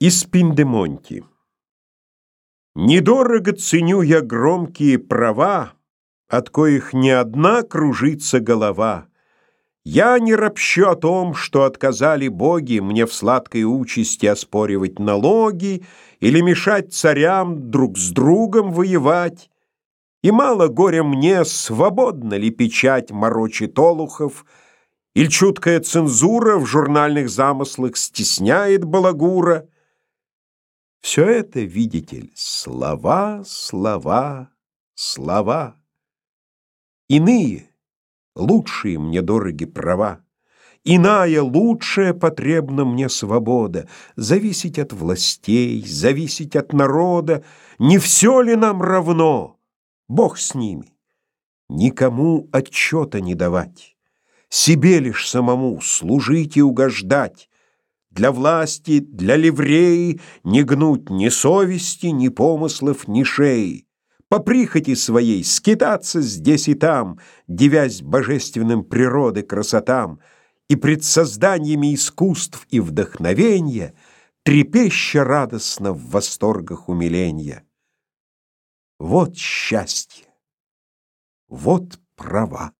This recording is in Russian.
Из Пиндемонти Недорого ценю я громкие права, От коих не одна кружится голова. Я не ропщу о том, что отказали боги Мне в сладкой участи оспоривать налоги Или мешать царям друг с другом воевать. И мало горя мне, свободно ли печать морочит олухов, Иль чуткая цензура в журнальных замыслах стесняет балагура — все это, видите ли, слова, слова, слова. Иные, лучшие мне дороги права. Иная, лучшая потребна мне свобода, Зависеть от властей, зависеть от народа. Не все ли нам равно? Бог с ними. Никому отчета не давать, Себе лишь самому служить и угождать, для власти, для ливреи Не гнуть ни совести, ни помыслов, ни шеи. По прихоти своей скитаться здесь и там, Девясь божественным природы красотам, И пред созданиями искусств и вдохновенья Трепеща радостно в восторгах умиления. Вот счастье, вот права.